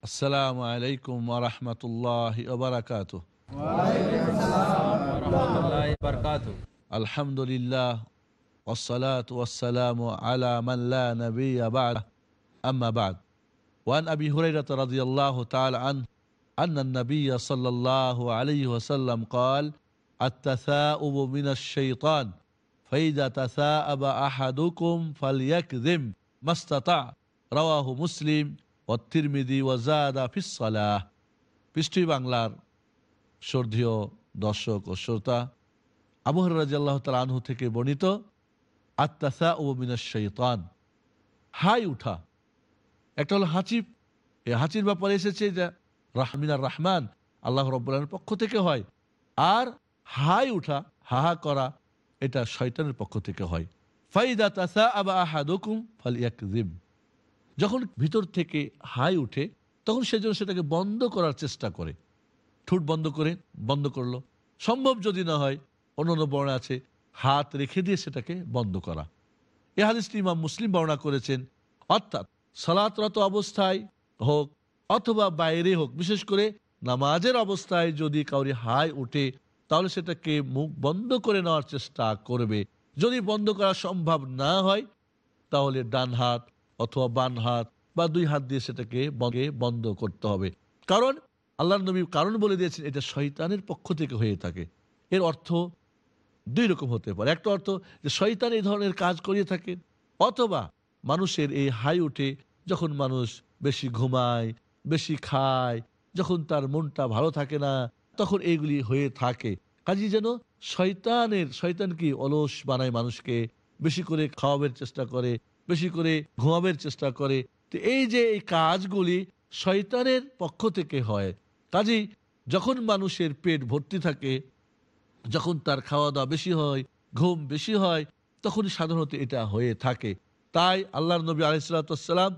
السلام عليكم ورحمة الله وبركاته. وعليكم السلام ورحمة الله وبركاته الحمد لله والصلاة والسلام على من لا نبي بعد. أما بعد. وعن أبي هريرة رضي الله تعالى عنه أن النبي صلى الله عليه وسلم قال التثاؤب من الشيطان. فإذا تثاؤب أحدكم فليكذب ما استطاع. رواه مسلم অত্তিরমিদি ওয়াজাদা ফিসালাহ পৃষ্টি বাংলার শ্রদ্ধীয় দর্শক ও শ্রোতা আবহর রাজি আল্লাহ তাল আনহু থেকে বর্ণিত আত্মাসা ও মিনাস হাই উঠা। একটা হলো হাঁচি। এই হাঁচির ব্যাপারে এসেছে যে রাহমিনার রহমান, আল্লাহ রব্বুল্লাহের পক্ষ থেকে হয়। আর হাই উঠা, হাহা করা, এটা শয়তানের পক্ষ থেকে হয়। ফাইদা তাসা আবা আহাদুকুম ফালিয়াকজিম যখন ভিতর থেকে হাই উঠে, তখন সেজন্য সেটাকে বন্ধ করার চেষ্টা করে। ঠুট বন্ধ করে, বন্ধ করল। সম্ভব যদি না হয়, অন্যান্য বর্ণা আছে, হাত রেখে দিয়ে সেটাকে বন্ধ করা। এ হাদিসটি ইমাম মুসলিম বর্ণনা করেছেন, অর্থাৎ সালাতরত অবস্থায় হোক অথবা বাইরে হোক, বিশেষ করে নামাজের অবস্থায় যদি কাউরি হাই উঠে, তাহলে সেটাকে মুখ বন্ধ করে নেওয়ার চেষ্টা করবে। যদি বন্ধ করা সম্ভব না হয়, তাহলে ডান হাত অথবা বান হাত বা দুই হাত দিয়ে সেটাকে বন্ধ করতে হবে। কারণ আল্লাহ নবী কারণ বলে দিয়েছেন, এটা শয়তানের পক্ষ থেকে হয়ে থাকে। এর অর্থ দুই রকম হতে পারে। একটা অর্থ যে শয়তান এই ধরনের কাজ করিয়ে থাকে, অথবা মানুষের এই হাই উঠে যখন মানুষ বেশি ঘুমায়, বেশি খায়, যখন তার মনটা ভালো থাকে না, তখন এইগুলি হয়ে থাকে। কাজী যেন শয়তানের, শয়তান কি অলস বানায় মানুষকে, বেশি করে খাওয়াবের চেষ্টা করে বেশি করে ঘুমাবের চেষ্টা করে। তো এই যে এই কাজগুলি শয়তানের পক্ষ থেকে হয়, কাজেই যখন মানুষের পেট ভর্তি থাকে, যখন তার খাওয়া দাওয়া বেশি হয়, ঘুম বেশি হয়, তখন সাধারণত এটা হয়ে থাকে। তাই আল্লাহ নবী আলিসাল্লাম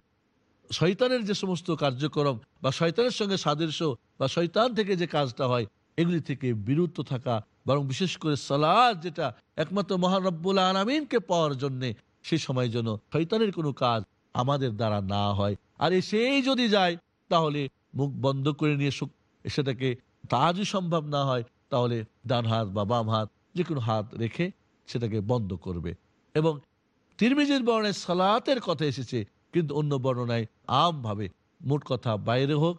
শয়তানের যে সমস্ত কার্যক্রম বা শয়তানের সঙ্গে সাদৃশ্য বা শয়তান থেকে যে কাজটা হয়, এগুলি থেকে বিরত থাকা, বরং বিশেষ করে সালাদ যেটা একমাত্র মহানব্বুল আলমিনকে পাওয়ার জন্যে সে সময় যেন শৈতানের কোনো কাজ আমাদের দ্বারা না হয়। আর এসেই যদি যায়, তাহলে মুখ বন্ধ করে নিয়ে সেটাকে তাজই সম্ভব না হয়, তাহলে ডান হাত বা বাম হাত যে কোনো হাত রেখে সেটাকে বন্ধ করবে। এবং তিরমিজের বর্ণায় সালাতের কথা এসেছে, কিন্তু অন্য বর্ণনায় আমভাবে মোট কথা বাইরে হোক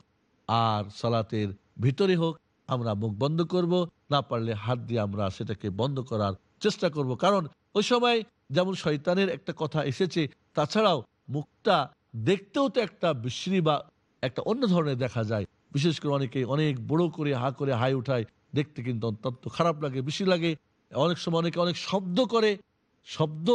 আর সালাতের ভিতরে হোক, আমরা মুখ বন্ধ করব, না পারলে হাত দিয়ে আমরা সেটাকে বন্ধ করার চেষ্টা করব। কারণ ওই সময় যেমন শয়তানের একটা কথা এসেছে, তাছাড়াও মুখটা দেখতেও তো একটা বিশ্রী বা একটা অন্য ধরনের দেখা যায়। বিশেষ করে অনেকে অনেক বড় করে হা করে হাই উঠায়, দেখতে কিন্তু অত্যন্ত খারাপ লাগে বেশি লাগে। অনেক সময় অনেকে অনেক শব্দ করে, শব্দ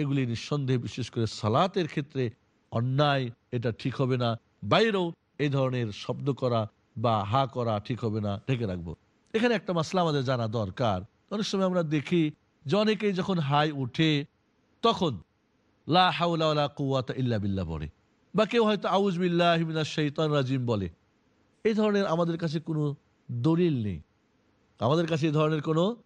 এগুলি নিঃসন্দেহে বিশেষ করে সালাতের ক্ষেত্রে অন্যায়, এটা ঠিক হবে না। বাইরেও এই ধরনের শব্দ করা বা হা করা ঠিক হবে না, ঢেকে রাখব। এখানে একটা মাসলা আমাদের জানা দরকার। অনেক সময় আমরা দেখি যে অনেকেই যখন হাই উঠে তখন লা ইল্লা বিল্লাহ বলে। বা কেউ হয়তো আউজ বিল্লাহ শৈতান রাজিম বলে। এই ধরনের আমাদের কাছে কোনো দলিল নেই। আমাদের কাছে এই ধরনের কোনো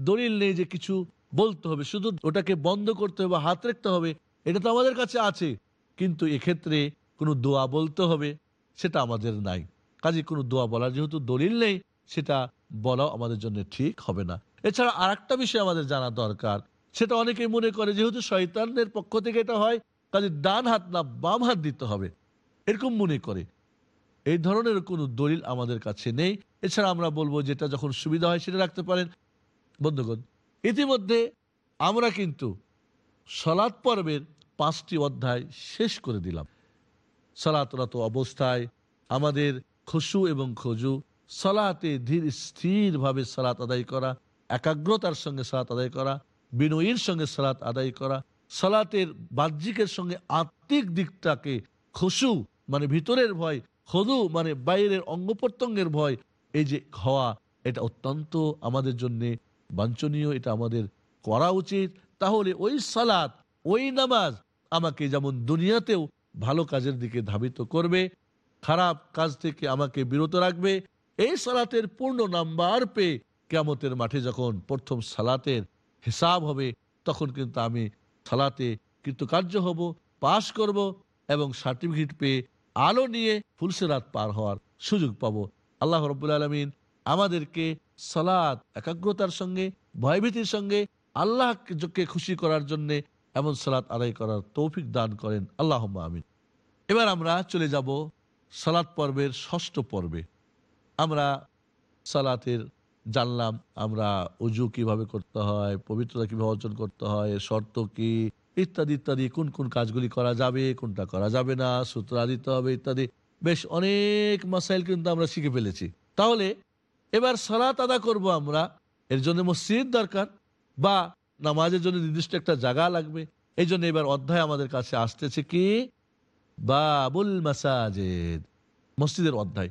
দলিল নেই যে কিছু বলতে হবে। শুধু ওটাকে বন্ধ করতে হবে, হাত রাখতে হবে, এটা তো আমাদের কাছে আছে। কিন্তু এক্ষেত্রে কোনো দোয়া বলতে হবে, সেটা আমাদের নাই। কাজে কোনো দোয়া বলার যেহেতু দলিল নেই, সেটা বলাও আমাদের জন্য ঠিক হবে না। এছাড়া আর বিষয় আমাদের জানা দরকার সেটা অনেকেই মনে করে যেহেতু শয়তানের পক্ষ থেকে এটা হয়, কাজে ডান হাত না বাম হাত দিতে হবে। এরকম মনে করে। এই ধরনের কোনো দলিল আমাদের কাছে নেই। এছাড়া আমরা বলব যেটা যখন সুবিধা হয় সেটা রাখতে পারেন। বন্ধুগণ, ইতিমধ্যে আমরা কিন্তু সলাৎ পর্বের পাঁচটি অধ্যায় শেষ করে দিলাম। সলাতরত অবস্থায় আমাদের খুশু এবং খজু সলাতে ধীর স্থিরভাবে সালাত আদায় করা, একাগ্রতার সঙ্গে সালাত আদায় করা বিনয়ীর সঙ্গে সালাত আদায় করা, সালাতের বাহ্যিকের সঙ্গে আত্মিক দিকটাকে খুশু মানে ভিতরের ভয়, খদু মানে বাইরের অঙ্গ প্রত্যঙ্গের ভয়, এই যে হওয়া এটা অত্যন্ত আমাদের জন্য বাঞ্ছনীয়, এটা আমাদের করা উচিত। তাহলে ওই সালাত, ওই নামাজ আমাকে যেমন দুনিয়াতেও ভালো কাজের দিকে ধাবিত করবে, খারাপ কাজ থেকে আমাকে বিরত রাখবে, এই সালাতের পূর্ণ নাম্বার পেয়ে কেমতের মাঠে যখন প্রথম সালাতের হিসাব হবে, তখন কিন্তু আমি সালাতে কৃতকার্য হব, পাশ করব এবং সার্টিফিকেট পেয়ে আলো নিয়ে ফুলসেরাত পার হওয়ার সুযোগ পাবো। আল্লাহ রব্বুল আলমিন আমাদেরকে সালাদ একাগ্রতার সঙ্গে, ভয়ভীতির সঙ্গে আল্লাহকে খুশি করার জন্য এমন সালাত আদায় করার তৌফিক দান করেন। আল্লাহ আমিন। এবার আমরা চলে যাব সালাত পর্বের ষষ্ঠ পর্বে। আমরা সালাতের জানলাম আমরা উজু কীভাবে করতে হয়, পবিত্রতা কীভাবে অর্জন করতে হয় শর্ত কি, ইত্যাদি ইত্যাদি, কোন কোন কাজগুলি করা যাবে, কোনটা করা যাবে না, সূত্রা দিতে হবে, ইত্যাদি। বেশ অনেক মাসাইল কিন্তু আমরা শিখে ফেলেছি। তাহলে এবার সালাত আদা করব আমরা। এর জন্য মসজিদ দরকার বা নামাজের জন্য নির্দিষ্ট একটা জায়গা লাগবে। এই জন্য এবার অধ্যায় আমাদের কাছে আসতেছে কি? বাবুল মাসাজেদ, মসজিদের অধ্যায়।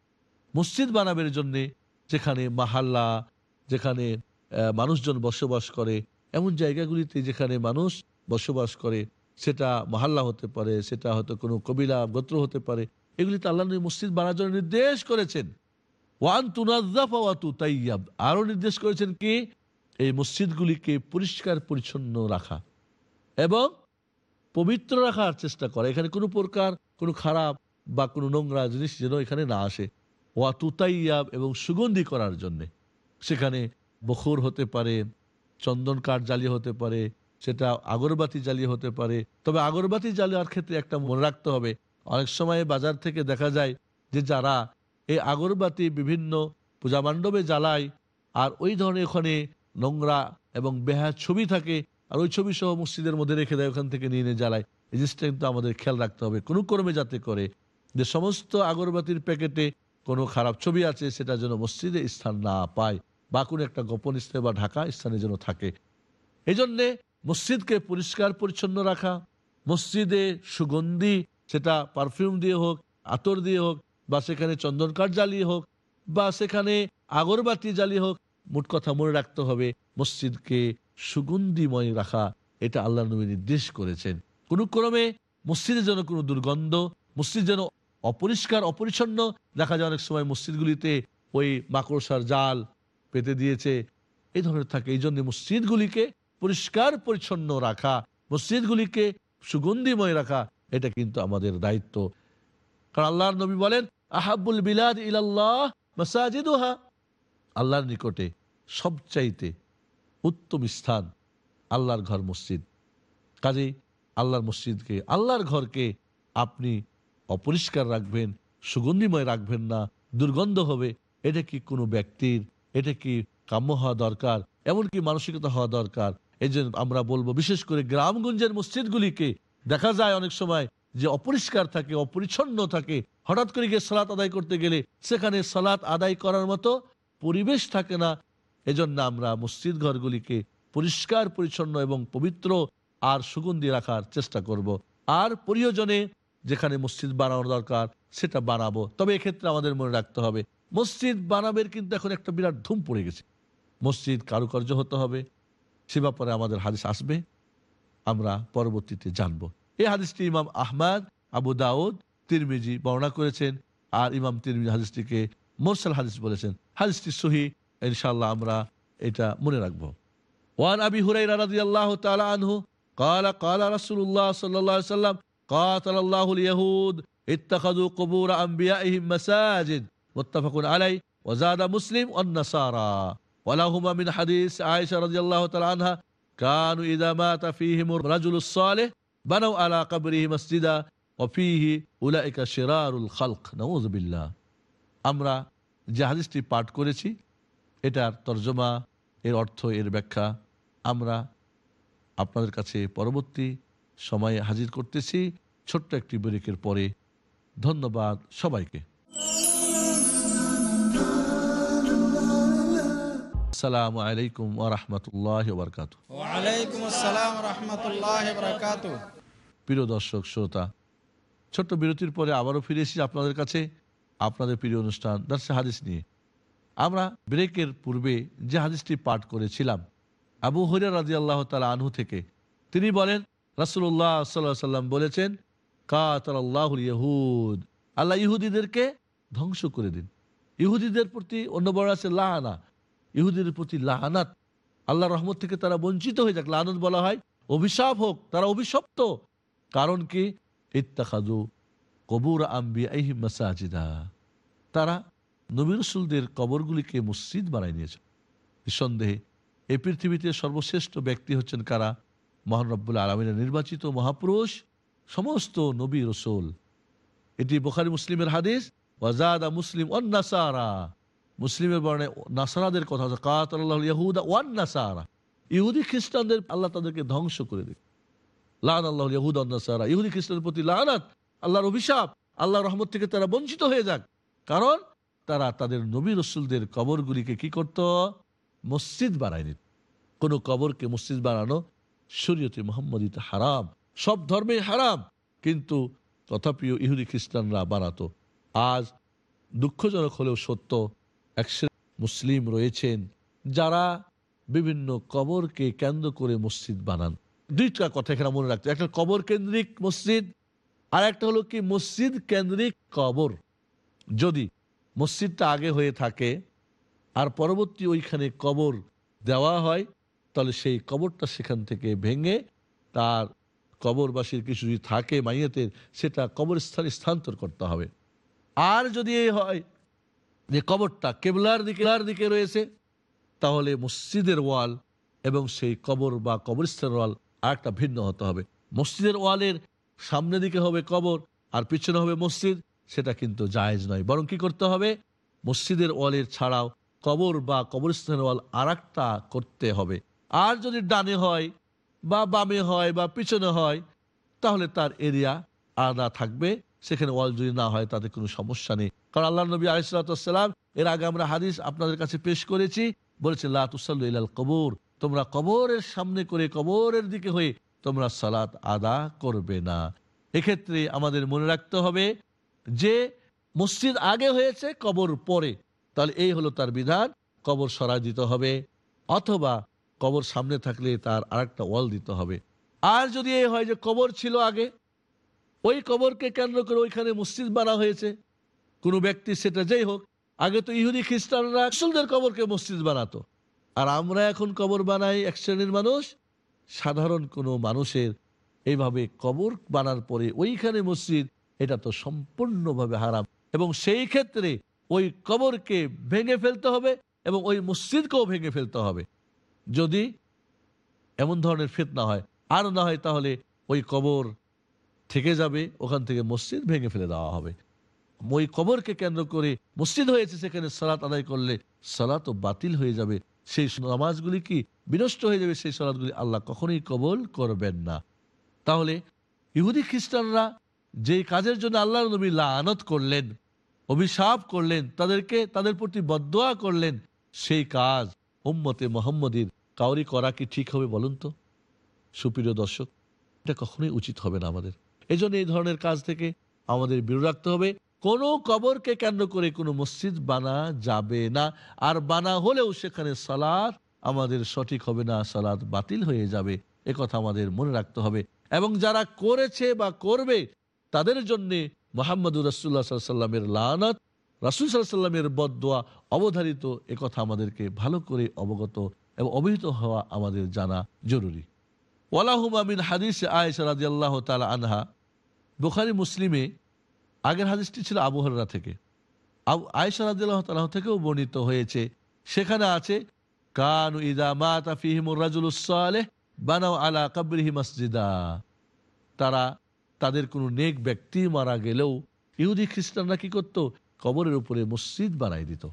মসজিদ বানাবের জন্য যেখানে মাহাল্লা, যেখানে মানুষজন বসবাস করে, এমন জায়গাগুলিতে যেখানে মানুষ বসবাস করে, সেটা মহাল্লা হতে পারে, সেটা হয়তো কোনো কবিলা, গোত্র হতে পারে। এগুলিতে আল্লাহ নবী মসজিদ বানার জন্য নির্দেশ করেছেন। ওয়ান তুনাজ্জাফা ওয়া তুতাইয়াব। আরও নির্দেশ করেছেন কি? এই মসজিদগুলিকে পরিষ্কার, পরিচ্ছন্ন রাখা এবং পবিত্র রাখার চেষ্টা করা। এখানে কোনো প্রকার কোনো খারাপ বা কোনো নোংরা জিনিস যেন এখানে না আসে। ওয়া তুতাইয়াব এবং সুগন্ধি করার জন্যে। সেখানে বখুর হতে পারে, চন্দন কাঠ জ্বালিয়ে হতে পারে, সেটা আগরবাতি জ্বালিয়ে হতে পারে। তবে আগরবাতি জ্বালিয়ার ক্ষেত্রে একটা মনে রাখতে হবে, অনেক সময় বাজার থেকে দেখা যায় যে যারা এই আগরবাতি বিভিন্ন পূজা মণ্ডপে জ্বালায়, আর ওই ধরনের ওখানে নোংরা এবং বেহা ছবি থাকে, আর ওই ছবি সহ মসজিদের মধ্যে রেখে দেয়, ওখান থেকে নিয়ে নিয়ে জ্বালায়। এই জিনিসটা কিন্তু আমাদের খেয়াল রাখতে হবে। কোনো কর্মে যাতে করে যে সমস্ত আগরবাতির প্যাকেটে কোনো খারাপ ছবি আছে, সেটা যেন মসজিদে স্থান না পায়। বা কোনো একটা গোপন স্থানে বা ঢাকা স্থানে যেন থাকে। এই জন্যে মসজিদকে পরিষ্কার, পরিচ্ছন্ন রাখা, মসজিদে সুগন্ধি, সেটা পারফিউম দিয়ে হোক, আতর দিয়ে হোক, বা সেখানে চন্দন কাঠ জ্বালিয়ে হোক, বা সেখানে আগরবাতি জ্বালিয়ে হোক, মোট কথা মনে রাখতে হবে, মসজিদকে সুগন্ধিময় রাখা, এটা আল্লাহ নবী নির্দেশ করেছেন। কোনো ক্রমে মসজিদের জন্য কোনো দুর্গন্ধ, মসজিদ যেন অপরিষ্কার, অপরিচ্ছন্ন। দেখা যায় অনেক সময় মসজিদগুলিতে ওই মাকড়সার জাল পেতে দিয়েছে। এই ধরনের থাকে। এই জন্য মসজিদগুলিকে পরিষ্কার, পরিচ্ছন্ন রাখা, মসজিদগুলিকে সুগন্ধিময় রাখা, এটা কিন্তু আমাদের দায়িত্ব। কারণ আল্লাহর নবী বলেন আহাবুল বিলাদ ইলাল্লাহ মাসাজিদুহা। আল্লাহর নিকটে সবচাইতে উত্তম স্থান আল্লাহর ঘর মসজিদ। কাজে আল্লাহর মসজিদকে, আল্লাহর ঘরকে আপনি অপরিষ্কার রাখবেন, সুগন্ধিময় রাখবেন না, দুর্গন্ধ হবে। এটা কি কোনো ব্যক্তির, এটা কি কাম্য হওয়া দরকার? এমনকি মানসিকতা হওয়া দরকার। এই আমরা বলব, বিশেষ করে গ্রামগঞ্জের মসজিদগুলিকে দেখা যায় অনেক সময় যে অপরিষ্কার থাকে, অপরিচ্ছন্ন থাকে। হঠাৎ করে গিয়ে সালাত আদায় করতে গেলে সেখানে সালাত আদায় করার মতো পরিবেশ থাকে না। এজন্য আমরা মসজিদ ঘরগুলিকে পরিষ্কার, পরিচ্ছন্ন এবং পবিত্র আর সুগন্ধি রাখার চেষ্টা করব। আর প্রিয়জনে যেখানে মসজিদ বানানো দরকার সেটা বানাবো তবে এক্ষেত্রে আমাদের মনে রাখতে হবে মসজিদ বানাবের কিন্তু এখন একটা বিরাট ধুম পড়ে গেছে মসজিদ কারুকার্য হতে হবে সে ব্যাপারে আমাদের হাদিস আসবে আমরা পরবর্তীতে জানব এই হাদিসটি ইমাম আহমদ আবু দাউদ তিরমিজি বর্ণনা করেছেন আর ইমাম তিরমিজি হাদিসটিকে মোরসাল হাদিস বলেছেন হাদিসটি সহি ইনশাল্লাহ আমরা এটা মনে রাখবো ওয়ান আবি হুরাইরা রাদিয়াল্লাহু তাআলা আনহু قال قال رسول الله صلى الله عليه وسلم قاتل الله اليهود اتخذوا قبور انبيائهم مساجد متفق عليه وزاد مسلم والنصارى ولهما من حديث عائشه رضي الله تعالى عنها كانوا اذا مات فيهم الرجل الصالح بنوا على قبره مسجدا وفيه اولئك شرار الخلق نعوذ بالله আমরা যে হাদিসটি পাঠ করেছি এটার তর্জমা এর অর্থ এর ব্যাখ্যা আমরা আপনাদের কাছে পরবর্তী সময়ে হাজির করতেছি। ছোট্ট একটি ব্রেকের পরে ধন্যবাদ সবাইকে। আসসালামু আলাইকুম ওরহমতুল্লাহ বরকাত ওয়ালাইকুম আসসালাম রহমতুল্লাহ বরকাত প্রিয় দর্শক শ্রোতা ছোট্ট বিরতির পরে আবারও ফিরে এসেছি আপনাদের কাছে আপনাদের প্রিয় অনুষ্ঠান দার্সে হাদিস নিয়ে। আমরা ব্রেকের পূর্বে যে হাদিসটি পাঠ করেছিলাম আবু হরিয়া রাজি আল্লাহ তালা আনহু থেকে তিনি বলেন রাসুল্লাহ সাল্লাহ সাল্লাম বলেছেন কাতাল ইহুদ আল্লাহ ইহুদিদেরকে ধ্বংস করে দিন। ইহুদিদের প্রতি অন্য বড় আছে লাহানা। ইহুদিদের প্রতি লাহানাত। আল্লাহ রহমত থেকে তারা বঞ্চিত হয়ে যাক। লাহানত বলা হয় অভিশাপ হোক, তারা অভিশপ্ত। কারণ কি? ইত্তাখাদু কবুর আম্বি আইহি মাসাজিদা। তারা নবী রসুলদের কবরগুলিকে মসজিদ বানাই নিয়েছে। নিঃসন্দেহে এই পৃথিবীতে সর্বশ্রেষ্ঠ ব্যক্তি হচ্ছেন কারা? মহানব্বুল আলমিনের নির্বাচিত মহাপুরুষ, সমস্ত নবী রসুল। এটি বোখারি মুসলিমের হাদিস, ওয়াজাদা মুসলিম ওয়ান নাসারা। মুসলিমের বর্ণে নাসারাদের কথা হচ্ছে কাত আল্লাহ ইয়াহুদা ওয়ান নাসারা। ইহুদি খ্রিস্টানদের আল্লাহ তাদেরকে ধ্বংস করে দিক। লান আল্লাহ ইয়াহুদ নাসারা। ইহুদি খ্রিস্টানের প্রতি লানাত, আল্লাহর অভিশাপ, আল্লাহর রহমত থেকে তারা বঞ্চিত হয়ে যাক। কারণ তারা তাদের নবী রসুলদের কবরগুলিকে কি করত? মসজিদ বানায় কোনো কবরকে মসজিদ বানানো শরীয়তে মোহাম্মদিতে হারাম। সব ধর্মে হারাম, কিন্তু তথাপিও ইহুদি খ্রিস্টানরা বানাতো। আজ দুঃখজনক হলেও সত্য, এক মুসলিম রয়েছেন যারা বিভিন্ন কবরকে কেন্দ্র করে মসজিদ বানান। দুইটা কথা এখানে মনে রাখতে, একটা কবর কেন্দ্রিক মসজিদ, আর একটা হলো কি মসজিদ কেন্দ্রিক কবর। যদি মসজিদটা আগে হয়ে থাকে, আর পরবর্তী ওইখানে কবর দেওয়া হয় তাহলে সেই কবরটা সেখান থেকে ভেঙে তার কবরবাসীর কিছু যদি থাকে মাইয়াতের, সেটা কবরস্থানে স্থানান্তর করতে হবে। আর যদি এই হয় যে কবরটা কেবলার দিকে দিকে রয়েছে, তাহলে মসজিদের ওয়াল এবং সেই কবর বা কবরস্থানের ওয়াল আর একটা ভিন্ন হতে হবে। মসজিদের ওয়ালের সামনে দিকে হবে কবর আর পিছনে হবে মসজিদ, সেটা কিন্তু জায়েজ নয়। বরং কি করতে হবে? মসজিদের ওয়ালের ছাড়াও কবর বা কবরস্থানের ওয়াল আর করতে হবে। আর যদি ডানে হয়, বা বামে হয়, বা পিছনে হয়, তাহলে তার এরিয়া আলাদা থাকবে। সেখানে ওয়াল যদি না হয়, তাতে কোনো সমস্যা নেই। কারণ আল্লাহ নবী আলিসাল্লাম এর আগে আমরা হাদিস আপনাদের কাছে পেশ করেছি, বলেছে লাতুসাল্লু কবর। তোমরা কবরের সামনে করে কবরের দিকে হয়ে তোমরা সালাত আদা করবে না। এক্ষেত্রে আমাদের মনে রাখতে হবে যে, মসজিদ আগে হয়েছে, কবর পরে। তাহলে এই হলো তার বিধান, কবর সরাই দিতে হবে। অথবা কবর সামনে থাকলে তার আরেকটা ওয়াল দিতে হবে। আর যদি এই হয় যে কবর ছিল আগে, ওই কবরকে কেন্দ্র করে ওইখানে মসজিদ বানা হয়েছে। কোনো ব্যক্তি সেটা যেই হোক, আগে তো ইহুদি, খ্রিস্টানরা আসলদের কবরকে মসজিদ বানাতো। আর আমরা এখন কবর বানাই এক শ্রেণির মানুষ। সাধারণ কোনো মানুষের এইভাবে কবর বানার পরে ওইখানে মসজিদ, এটা তো সম্পূর্ণভাবে হারাম। এবং সেই ক্ষেত্রে ওই কবরকে ভেঙে ফেলতে হবে এবং ওই মসজিদকেও ভেঙে ফেলতে হবে। যদি এমন ধরনের ফেতনা হয়, আর না হয় তাহলে ওই কবর থেকে যাবে, ওখান থেকে মসজিদ ভেঙে ফেলে দেওয়া হবে। ওই কবরকে কেন্দ্র করে মসজিদ হয়েছে, সেখানে সালাত আদায় করলে সালাত বাতিল হয়ে যাবে। সেই নামাজগুলি কি বিনষ্ট হয়ে যাবে, সেই সালাদগুলি আল্লাহ কখনোই কবল করবেন না। তাহলে ইহুদি খ্রিস্টানরা যে কাজের জন্য আল্লাহ নবী লানত করলেন, অভিশাপ করলেন, তাদেরকে তাদের প্রতি বদোয়া করলেন, সেই কাজ উম্মতে মোহাম্মদীর কাউরি করা কি ঠিক হবে বলুন তো? সুপ্রিয় দর্শক, এটা কখনোই উচিত হবে না আমাদের। এই এই ধরনের কাজ থেকে আমাদের বিরত রাখতে হবে। কোনো কবরকে কেন্দ্র করে কোনো মসজিদ বানা যাবে না। আর বানা হলেও সেখানে সালাদ আমাদের সঠিক হবে না সালাদ বাতিল হয়ে যাবে। কথা আমাদের মনে রাখতে হবে। এবং যারা করেছে বা করবে, তাদের জন্যে মোহাম্মদুর রসুল্লাহ সাল্লামের লানত রাসুল সাল্লামের বদোয়া অবধারিত কথা আমাদেরকে ভালো করে অবগত এবং অবহিত হওয়া আমাদের জানা জরুরি। ওয়ালাহুমামিন হাদিস আয়েশা রাজি আল্লাহ তালা আনহা। বুখারি, মুসলিমে আগের হাদিসটি ছিল আবহাওয়া থেকে। আয়েশা রাজি আল্লাহ তালাহ থেকেও বর্ণিত হয়েছে, সেখানে আছে, কানু ইদা মাতা ফিহিমুর রাজুল বানাও আলা কাবরিহি মসজিদা। তারা তাদের কোনো নেক ব্যক্তি মারা গেলেও ইহুদি খ্রিস্টানরা কি করত? কবরের উপরে মসজিদ বানাই দিত।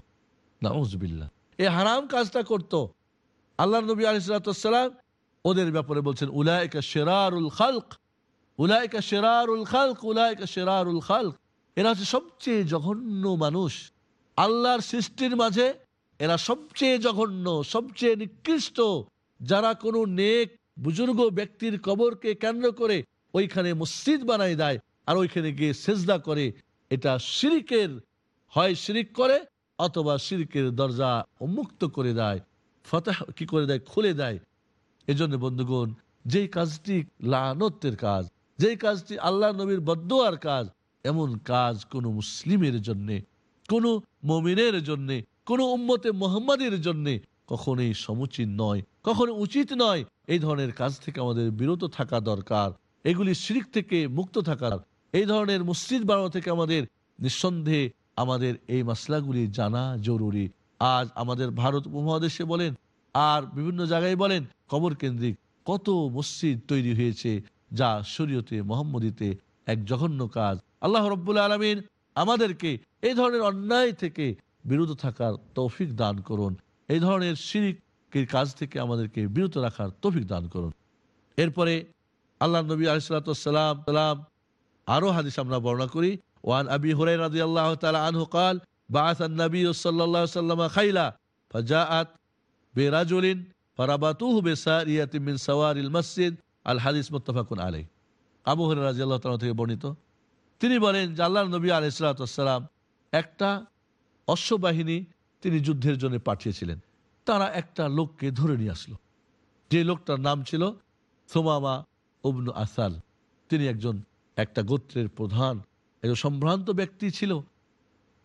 নাউজবিল্লা এই হারাম কাজটা করত। আল্লাহ নবী আলিসাল্লাম ওদের ব্যাপারে বলছেন উলায়কা শেরারুল খালক উলায়কা শেরারুল খালক উলায়কা শেরারুল খালক। এরা হচ্ছে সবচেয়ে জঘন্য মানুষ। আল্লাহর সৃষ্টির মাঝে এরা সবচেয়ে জঘন্য, সবচেয়ে নিকৃষ্ট। যারা কোনো নেক, বুজুর্গ ব্যক্তির কবরকে কেন্দ্র করে ওইখানে মসজিদ বানাই দেয় আর ওইখানে গিয়ে সেজদা করে, এটা শিরিকের হয় শিরিক করে অথবা শিরিকের দরজা উন্মুক্ত করে দেয়, ফতেহ কি করে দেয়? খুলে দেয়। এজন্য বন্ধুগণ, যেই কাজটি লানতের কাজ, যেই কাজটি আল্লাহ নবীর বদোয়ার কাজ, এমন কাজ কোনো মুসলিমের জন্যে, কোনো মমিনের জন্যে, কোনো উম্মতে মোহাম্মদের জন্যে কখনোই সমুচিত নয়, কখনো উচিত নয়। এই ধরনের কাজ থেকে আমাদের বিরত থাকা দরকার। এগুলি শিরিক থেকে মুক্ত থাকার এই ধরনের মসজিদ বানানো থেকে আমাদের নিঃসন্দেহে আমাদের এই মশলাগুলি জানা জরুরি। আজ আমাদের ভারত উপমহাদেশে বলেন, আর বিভিন্ন জায়গায় বলেন, কবর কেন্দ্রিক কত মসজিদ তৈরি হয়েছে যা শরীয়তে মোহাম্মদীতে এক জঘন্য কাজ। আল্লাহ রব্বুল আলমিন আমাদেরকে এই ধরনের অন্যায় থেকে বিরত থাকার তৌফিক দান করুন। এই ধরনের শিরিকের কাজ থেকে আমাদেরকে বিরত রাখার তৌফিক দান করুন। এরপরে আল্লাহ নবী আলিসাল্লাম সালাম আরও হাদিস আমরা বর্ণনা করি। ওয়ান আবি হুরাই রাজি আল্লাহ তালা আনহু কাল বাআস নবী সাল্লাল্লাহু আলাইহি ওয়াসাল্লাম খাইলা ফাজাআত বিরাজুলিন ফারাবাতুহু বিসারিয়াতিন মিন সাওয়ারিল মসজিদ আল হাদিস মুত্তাফাকুন আলাইহি আবু হুরায়রা রাদিয়াল্লাহু তাআলা থেকে বর্ণিত। তিনি বলেন আল্লাহর নবী ওয়াসসালাম একটা অশ্ববাহিনী তিনি যুদ্ধের জন্য পাঠিয়েছিলেন। তারা একটা লোককে ধরে নিয়ে আসলো। যে লোকটার নাম ছিল সোমামা উবনু আসাল। তিনি একজন একটা গোত্রের প্রধান। একজন সম্ভ্রান্ত ব্যক্তি ছিল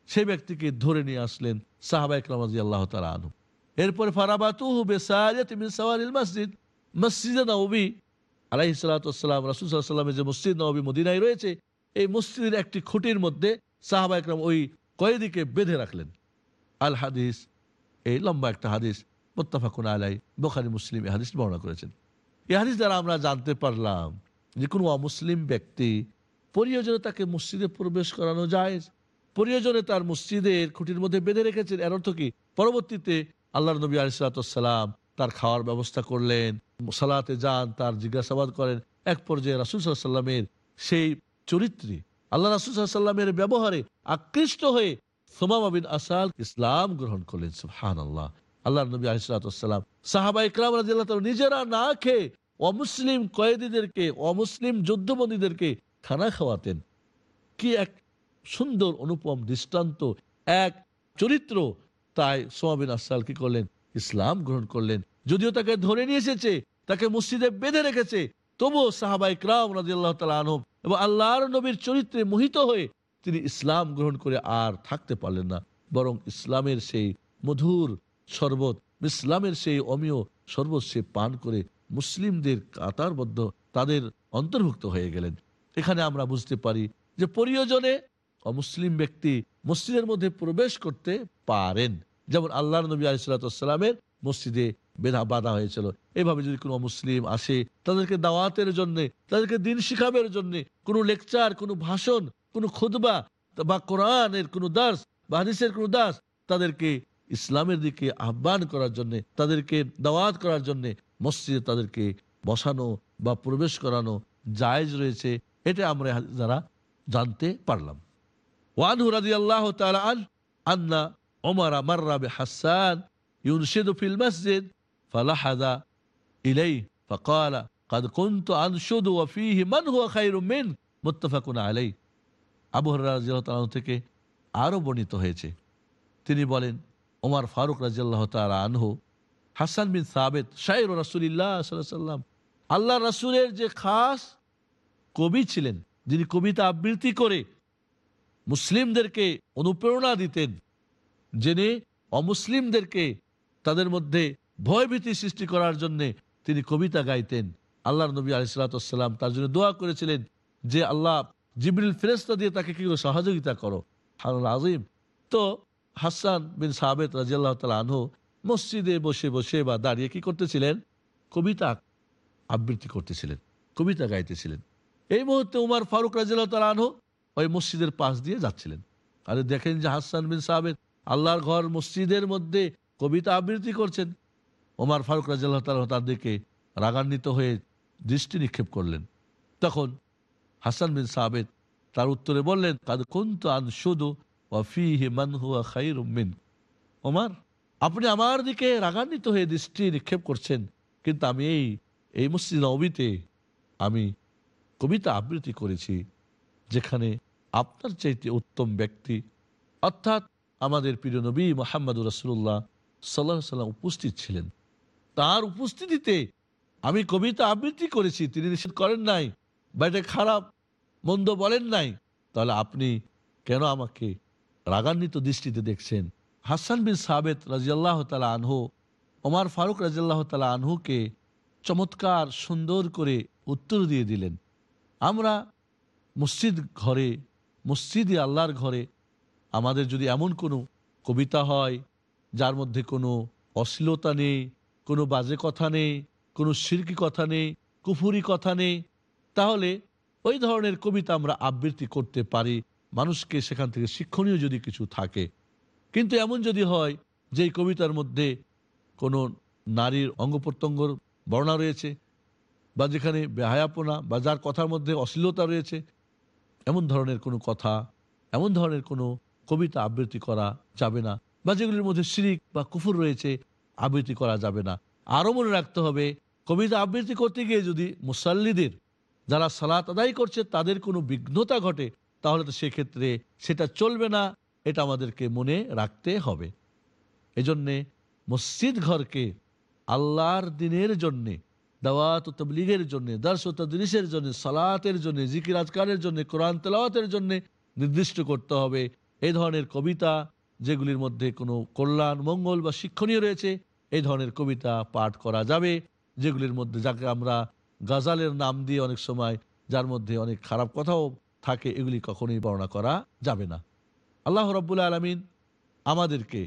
সেই ব্যক্তিকে ধরে নিয়ে আসলেন সাহাবা ইকরাম আল্লাহ তালা আনু এরপরে ফারাবাতু মসজিদ, মসজিদে নবী আলাইহি সালাতাম রাসুল যে মসজিদ নবী মদিনায় রয়েছে, এই মসজিদের একটি খুঁটির মধ্যে সাহাবা ইকরাম ওই কয়েদিকে বেঁধে রাখলেন। আল হাদিস, এই লম্বা একটা হাদিস, মোত্তাফাকুন আলাই বোখারি, মুসলিম এই হাদিস বর্ণনা করেছেন। এই হাদিস দ্বারা আমরা জানতে পারলাম যে কোনো অমুসলিম ব্যক্তি প্রয়োজনে তাকে মসজিদে প্রবেশ করানো যায় প্রয়োজনে তার মসজিদের খুঁটির মধ্যে বেঁধে রেখেছেন। এর অর্থ কি? পরবর্তীতে আল্লাহ নবী আলিসাল্লাম তার খাওয়ার ব্যবস্থা করলেন, সালাতে যান, তার জিজ্ঞাসাবাদ করেন। এক পর্যায়ে রাসুল সাল্লামের সেই চরিত্রে আল্লাহ রাসুল সাল্লামের ব্যবহারে আকৃষ্ট হয়ে সোমামা আসাল ইসলাম গ্রহণ করলেন। সুহান আল্লাহ আল্লাহ নবী আলিসাল্লাম সাহাবা ইকরাম রাজিয়াল্লাহ নিজেরা না খেয়ে অমুসলিম কয়েদিদেরকে, অমুসলিম যুদ্ধবন্দীদেরকে খানা খাওয়াতেন। কি এক সুন্দর অনুপম, দৃষ্টান্ত, এক চরিত্র। তাই সোমাবিন আসাল কি করলেন? ইসলাম গ্রহণ করলেন। যদিও তাকে ধরে নিয়ে এসেছে, তাকে মসজিদে বেঁধে রেখেছে, তবুও সাহাবাই ক্রাম রাজি আল্লাহ তালা আনব এবং আল্লাহর নবীর চরিত্রে মোহিত হয়ে তিনি ইসলাম গ্রহণ করে আর থাকতে পারলেন না। বরং ইসলামের সেই মধুর শরবত, ইসলামের সেই অমীয় শরবত সে পান করে মুসলিমদের কাতারবদ্ধ তাদের অন্তর্ভুক্ত হয়ে গেলেন। এখানে আমরা বুঝতে পারি যে প্রয়োজনে অমুসলিম ব্যক্তি মসজিদের মধ্যে প্রবেশ করতে পারেন। যেমন আল্লাহ নবী আলিসাল্লামের মসজিদে বেধা বাধা হয়েছিল। এভাবে যদি কোনো মুসলিম আসে, তাদেরকে দাওয়াতের জন্য, তাদেরকে দিন শিখাবের জন্য, কোনো লেকচার, কোনো ভাষণ, কোনো খুদবা বা কোরআনের কোনো দাস বা হাদিসের কোনো দাস তাদেরকে ইসলামের দিকে আহ্বান করার জন্য, তাদেরকে দাওয়াত করার জন্য মসজিদে তাদেরকে বসানো বা প্রবেশ করানো জায়জ রয়েছে। এটা আমরা যারা জানতে পারলাম। ওয়ানহু রাজি আল্লাহ আন, আন্না ওমারা আমার হাসান ইউনশেদ ফিল মসজিদ, ফালাহাদা ইলাই ফকালা, কাদ কুন্ত আনশুদ ওয়াফিহি মান হুয়া খাইরু মিন? মুত্তাফাকুন আলাই আবু রাজিয়াল থেকে আরও বর্ণিত হয়েছে। তিনি বলেন ওমর ফারুক রাজিয়াল্লাহ তালা আনহু, হাসান বিন সাবেদ শাহর রাসুলিল্লাহ সাল্লাম আল্লাহ রাসূলের যে খাস কবি ছিলেন, যিনি কবিতা আবৃত্তি করে মুসলিমদেরকে অনুপ্রেরণা দিতেন যিনি অমুসলিমদেরকে তাদের মধ্যে ভয়ভীতি সৃষ্টি করার জন্য তিনি কবিতা গাইতেন। আল্লাহ নবী আলিসাল্লাম তার জন্য দোয়া করেছিলেন যে, আল্লাহ জিবরিল ফেরেস্তা দিয়ে তাকে কি সহযোগিতা করো? হানুল আজিম তো হাসান বিন সাবেদ রাজিয়াল্লাহ তালা আনহু মসজিদে বসে বসে বা দাঁড়িয়ে কি করতেছিলেন? কবিতা আবৃত্তি করতেছিলেন, কবিতা গাইতেছিলেন। এই মুহূর্তে উমার ফারুক রাজিয়াল্লাহ তালা আনহু ওই মসজিদের পাশ দিয়ে যাচ্ছিলেন। আরে দেখেন যে হাসান বিন সাবেদ আল্লাহর ঘর মসজিদের মধ্যে কবিতা আবৃত্তি করছেন। ওমার ফারুক রাজিয়াল্লাহ তালা তার দিকে রাগান্বিত হয়ে দৃষ্টি নিক্ষেপ করলেন। তখন হাসান বিন সাবেদ তার উত্তরে বললেন, কাদ কুন্ত আন শুধু ওমার আপনি আমার দিকে রাগান্বিত হয়ে দৃষ্টি নিক্ষেপ করছেন, কিন্তু আমি এই এই মসজিদ নবীতে আমি কবিতা আবৃত্তি করেছি যেখানে আপনার চাইতে উত্তম ব্যক্তি, অর্থাৎ আমাদের প্রিয় নবী মোহাম্মদ রসুল্লাহ সাল্লাহ সাল্লাম উপস্থিত ছিলেন। তার উপস্থিতিতে আমি কবিতা আবৃত্তি করেছি, তিনি নিষেধ করেন নাই, বা এটা খারাপ, মন্দ বলেন নাই। তাহলে আপনি কেন আমাকে রাগান্বিত দৃষ্টিতে দেখছেন? হাসান বিন সাবেদ রাজিয়াল্লাহ তালা আনহু, ওমার ফারুক রাজিয়াল্লাহ তালা আনহুকে চমৎকার সুন্দর করে উত্তর দিয়ে দিলেন। আমরা মসজিদ ঘরে, মসজিদে আল্লাহর ঘরে আমাদের যদি এমন কোনো কবিতা হয় যার মধ্যে কোনো অশ্লীলতা নেই, কোনো বাজে কথা নেই, কোনো সিরকি কথা নেই, কুফুরি কথা নেই, তাহলে ওই ধরনের কবিতা আমরা আবৃত্তি করতে পারি। মানুষকে সেখান থেকে শিক্ষণীয় যদি কিছু থাকে। কিন্তু এমন যদি হয় যে কবিতার মধ্যে কোনো নারীর অঙ্গ প্রত্যঙ্গর বর্ণনা রয়েছে বা যেখানে বেহায়াপনা বা যার কথার মধ্যে অশ্লীলতা রয়েছে। এমন ধরনের কোনো কথা, এমন ধরনের কোনো কবিতা আবৃত্তি করা যাবে না। বা যেগুলির মধ্যে শিরিক বা কুফুর রয়েছে, আবৃত্তি করা যাবে না। আরও মনে রাখতে হবে, কবিতা আবৃত্তি করতে গিয়ে যদি মুসাল্লিদের যারা সালাত আদায় করছে তাদের কোনো বিঘ্নতা ঘটে, তাহলে তো সেক্ষেত্রে সেটা চলবে না। এটা আমাদেরকে মনে রাখতে হবে। এজন্যে মসজিদ ঘরকে আল্লাহর দিনের জন্যে দাওয়াত ও তবলিগের জন্য, দর্শ তদরিসের জন্য, সালাতের জন্য, জিকির আজকারের জন্য, কোরআন তেলাওয়াতের জন্য নির্দিষ্ট করতে হবে। এই ধরনের কবিতা যেগুলির মধ্যে কোনো কল্যাণ, মঙ্গল বা শিক্ষণীয় রয়েছে, এই ধরনের কবিতা পাঠ করা যাবে, যেগুলির মধ্যে যাকে আমরা গাজালের নাম দিয়ে অনেক সময়, যার মধ্যে অনেক খারাপ কথাও থাকে, এগুলি কখনোই বর্ণনা করা যাবে না। আল্লাহ রব্বুল আলমিন আমাদেরকে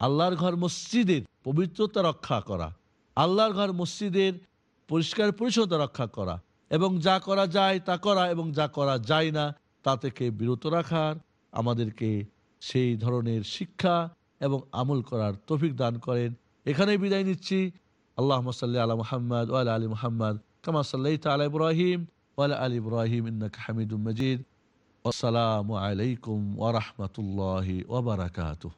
আল্লাহর ঘর মসজিদের পবিত্রতা রক্ষা করা, আল্লাহর ঘর মসজিদের পরিষ্কার পরিচ্ছন্নতা রক্ষা করা। এবং যা করা যায় তা করা এবং যা করা যায় না তা থেকে বিরত রাখার, আমাদেরকে সেই ধরনের শিক্ষা এবং আমল করার তফিক দান করেন। এখানেই বিদায় নিচ্ছি। আল্লাহ সাল্লি আলা মোহাম্মদ ওয়াল আলী মোহাম্মদ কামা সাল্লাই তালা ইব্রাহিম ওয়াল আলী ইব্রাহিম ইন্নাক হামিদুম মজিদ। আসসালামু আলাইকুম ওরহমতুল্লাহ ওবরাকাতুহ